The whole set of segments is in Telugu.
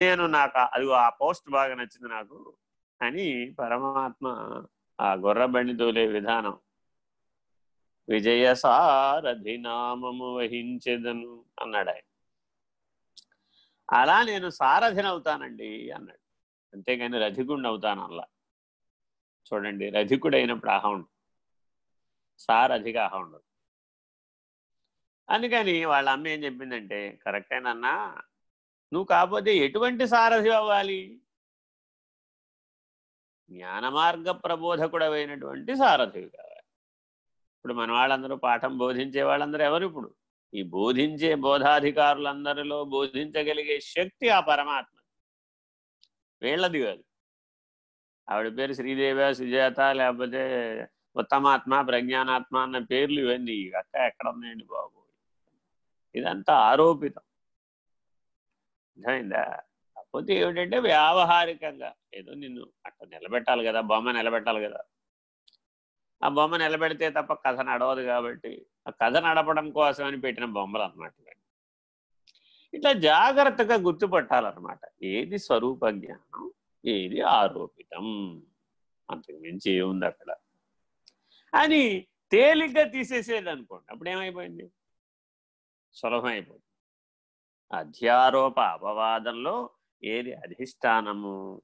నేను నాకు అది ఆ పోస్ట్ బాగా నచ్చింది నాకు. అని పరమాత్మ ఆ గొర్ర బండి తోలే విధానం. విజయ సారథి నామము వహించెదను అన్నాడు ఆయన. అలా నేను సారథిని అవుతానండి అన్నాడు. అంతేగాని రధికుడిని అవుతాను అలా. చూడండి రధికుడు అయినప్పుడు అహ ఉండదు. సారథిగా అహ ఉండదు. అందుకని వాళ్ళ అమ్మ ఏం చెప్పిందంటే కరెక్టేనన్నా నువ్వు కాకపోతే ఎటువంటి సారథి అవ్వాలి? జ్ఞాన మార్గ సారథివి కావాలి. ఇప్పుడు మన వాళ్ళందరూ పాఠం బోధించే వాళ్ళందరూ ఎవరు ఇప్పుడు? ఈ బోధించే బోధాధికారులందరిలో బోధించగలిగే శక్తి ఆ పరమాత్మ. వీళ్ళది కాదు. ఆవిడ పేరు శ్రీదేవ సుజాత లేకపోతే ఉత్తమాత్మ ప్రజ్ఞానాత్మ అన్న పేర్లు ఇవన్నీ. అక్క ఎక్కడ ఉన్నాయండి బాబు? ఇదంతా ఆరోపితం. అర్థమైందా? కాకపోతే ఏమిటంటే వ్యావహారికంగా ఏదో నిన్ను అట్లా నిలబెట్టాలి కదా బొమ్మ నిలబెట్టాలి కదా. ఆ బొమ్మ నిలబెడితే తప్ప కథ నడవదు కాబట్టి ఆ కథ నడపడం కోసమని పెట్టిన బొమ్మలు అనమాట ఇట్లా జాగ్రత్తగా గుర్తుపట్టాలన్నమాట. ఏది స్వరూప జ్ఞానం ఏది ఆరోపితం. అంతకు మించి ఏముంది అక్కడ? అని తేలిగ్గా తీసేసేది అనుకోండి అప్పుడు ఏమైపోయింది సులభం అయిపోయింది అధ్యారోప అపవాదంలో ఏది అధిష్టానము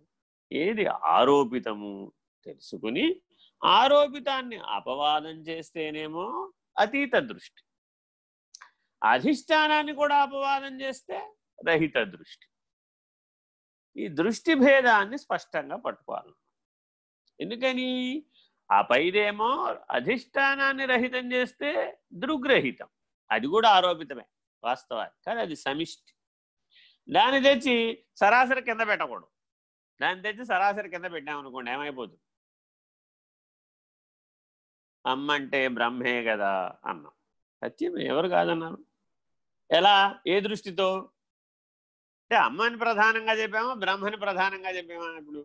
ఏది ఆరోపితము తెలుసుకుని ఆరోపితాన్ని అపవాదం చేస్తేనేమో అతీత దృష్టి. అధిష్టానాన్ని కూడా అపవాదం చేస్తే రహిత దృష్టి. ఈ దృష్టి భేదాన్ని స్పష్టంగా పట్టుకోవాలి. ఎందుకని? ఆ పైదేమో అధిష్టానాన్ని రహితం చేస్తే దృగ్రహితం. అది కూడా ఆరోపితమే. వాస్తవానికి కానీ అది సమిష్టి. దాన్ని తెచ్చి సరాసరి కింద పెట్టకూడదు. దాన్ని తెచ్చి సరాసరి కింద పెట్టామనుకోండి ఏమైపోతుంది? అమ్మ అంటే బ్రహ్మే కదా అన్నాం. సత్యం ఎవరు కాదన్నారు? ఎలా? ఏ దృష్టితో? అంటే అమ్మని ప్రధానంగా చెప్పామా? బ్రహ్మని ప్రధానంగా చెప్పామా ఇప్పుడు?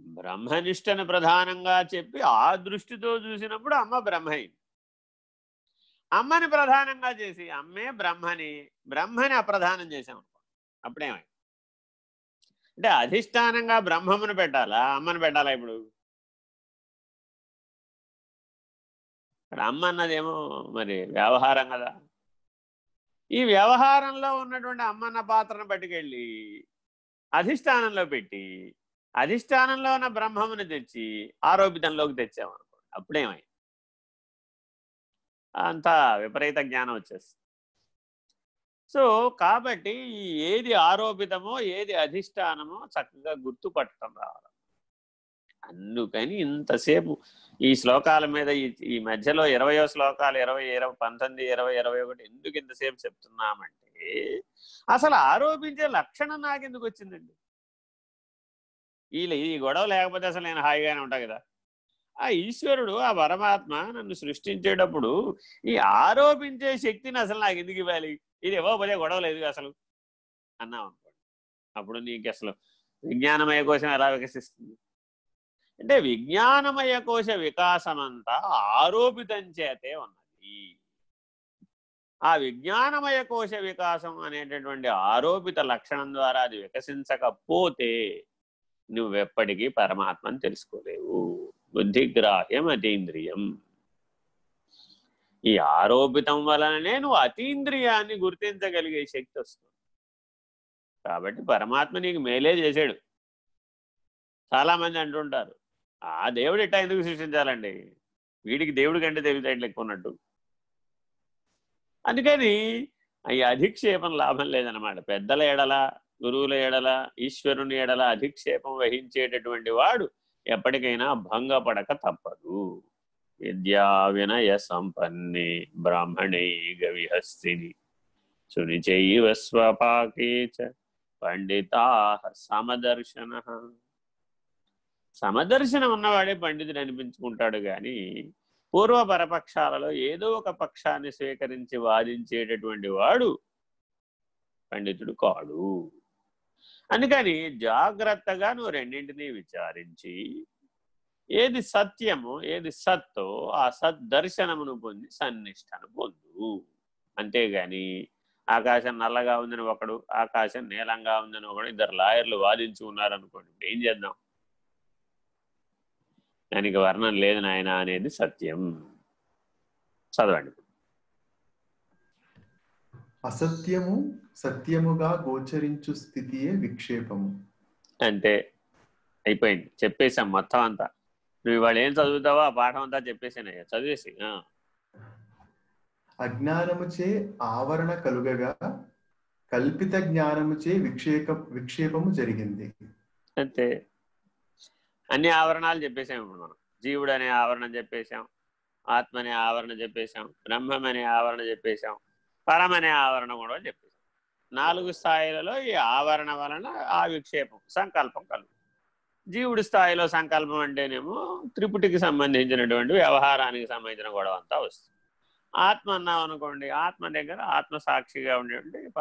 బ్రహ్మనిష్టను ప్రధానంగా చెప్పి ఆ దృష్టితో చూసినప్పుడు అమ్మ బ్రహ్మైంది అమ్మని ప్రధానంగా చేసి అమ్మే బ్రహ్మని బ్రహ్మని అప్రధానం చేసాం అప్పుడేమై అంటే అధిష్టానంగా బ్రహ్మమును పెట్టాలా? అమ్మను పెట్టాలా ఇప్పుడు? ఇక్కడ అమ్మ అన్నదేమో మరి వ్యవహారం కదా. ఈ వ్యవహారంలో ఉన్నటువంటి అమ్మన్న పాత్రను పట్టుకెళ్ళి అధిష్టానంలో పెట్టి అధిష్టానంలో ఉన్న బ్రహ్మముని తెచ్చి ఆరోపితంలోకి తెచ్చామనుకోండి అప్పుడేమై అంతా విపరీత జ్ఞానం వచ్చేస్తుంది. సో కాబట్టి ఏది ఆరోపితమో ఏది అధిష్టానమో చక్కగా గుర్తుపట్టడం రావాలి. అందుకని ఇంతసేపు ఈ శ్లోకాల మీద ఈ ఈ మధ్యలో ఇరవయో శ్లోకాలు ఇరవై ఇరవై పంతొమ్మిది ఇరవై ఇరవై ఒకటి ఎందుకు ఇంతసేపు చెప్తున్నామంటే అసలు ఆరోపించే లక్షణం నాకెందుకు వచ్చిందండి? వీళ్ళు ఈ గొడవ లేకపోతే అసలు నేను హాయిగానే ఉంటా కదా? ఆ ఈశ్వరుడు ఆ పరమాత్మ నన్ను సృష్టించేటప్పుడు ఈ ఆరోపించే శక్తిని అసలు నాకు ఎందుకు ఇవ్వాలి? ఇది ఇవ్వకపోతే గొడవ లేదు అసలు అన్నాం అనుకోండి అప్పుడు నీకు అసలు విజ్ఞానమయ కోశం ఎలా వికసిస్తుంది? అంటే విజ్ఞానమయ కోశ వికాసం అంతా ఆరోపితం చేతే ఉన్నది. ఆ విజ్ఞానమయ కోశ వికాసం అనేటటువంటి ఆరోపిత లక్షణం ద్వారా అది వికసించకపోతే నువ్వెప్పటికీ పరమాత్మను తెలుసుకోలేవు. బుద్ధిగ్రాహ్యం అతీంద్రియం ఈ ఆరోపితం వలననే నువ్వు అతీంద్రియాన్ని గుర్తించగలిగే శక్తి వస్తుంది. కాబట్టి పరమాత్మ నీకు మేలే చేశాడు. చాలామంది అంటుంటారు ఆ దేవుడు ఇట్టా ఎందుకు సృష్టించాలండి? వీడికి దేవుడి కంటే తెలివితేటలు ఎక్కువ ఉన్నట్టు. అందుకని ఈ అధిక్షేపం లాభం లేదనమాట పెద్దల ఎడల గురువుల ఎడల ఈశ్వరుని ఎడల అధిక్షేపం వహించేటటువంటి వాడు ఎప్పటికైనా భంగపడక తప్పదు. విద్యా వినయ సంపన్నే బ్రాహ్మణై గవిహస్తిని సునిచైవ స్వపాకే చ పండితా సమదర్శన. సమదర్శనం ఉన్నవాడే పండితుడు అనిపించుకుంటాడు కానీ పూర్వ పరపక్షాలలో ఏదో ఒక పక్షాన్ని స్వీకరించి వాదించేటటువంటి వాడు పండితుడు కాడు. అందుకని జాగ్రత్తగా నువ్వు రెండింటినీ విచారించి ఏది సత్యము ఏది సత్తో ఆ సద్దర్శనమును పొంది సన్నిష్టను పొందు. అంతేగాని ఆకాశం నల్లగా ఉందని ఒకడు ఆకాశం నీలంగా ఉందని ఒకడు ఇద్దరు లాయర్లు వాదించి ఉన్నారనుకోండి ఏం చేద్దాం? దానికి వర్ణం లేదు నాయన అనేది సత్యం. చదవండి. అసత్యము సత్యముగా గోచరించు స్థితియే విక్షేపము. అంటే అయిపోయింది. చెప్పేశాం మొత్తం అంతా. నువ్వు ఇవాళ ఏం చదువుతావో ఆ పాఠం అంతా చెప్పేసానయ్యా చదివేసి. అజ్ఞానముచే ఆవరణ కలుగగా కల్పిత జ్ఞానముచే విక్షేప విక్షేపము జరిగింది. అంతే. అన్ని ఆవరణాలు చెప్పేసాం ఇప్పుడు మనం. జీవుడు అనే ఆవరణ చెప్పేశాం. ఆత్మ అనే ఆవరణ చెప్పేశాం. బ్రహ్మం అనే ఆవరణ చెప్పేశాం. పరమనే ఆవరణం కూడా చెప్పేశాం నాలుగు స్థాయిలలో ఈ ఆవరణ వలన ఆ విక్షేపం సంకల్పం కలుగు. జీవుడి స్థాయిలో సంకల్పం అంటేనేమో త్రిపుటికి సంబంధించినటువంటి వ్యవహారానికి సంబంధించిన గొడవ అంతా వస్తుంది. ఆత్మ అన్నాం అనుకోండి ఆత్మ దగ్గర ఆత్మ సాక్షిగా ఉండేటువంటి ప-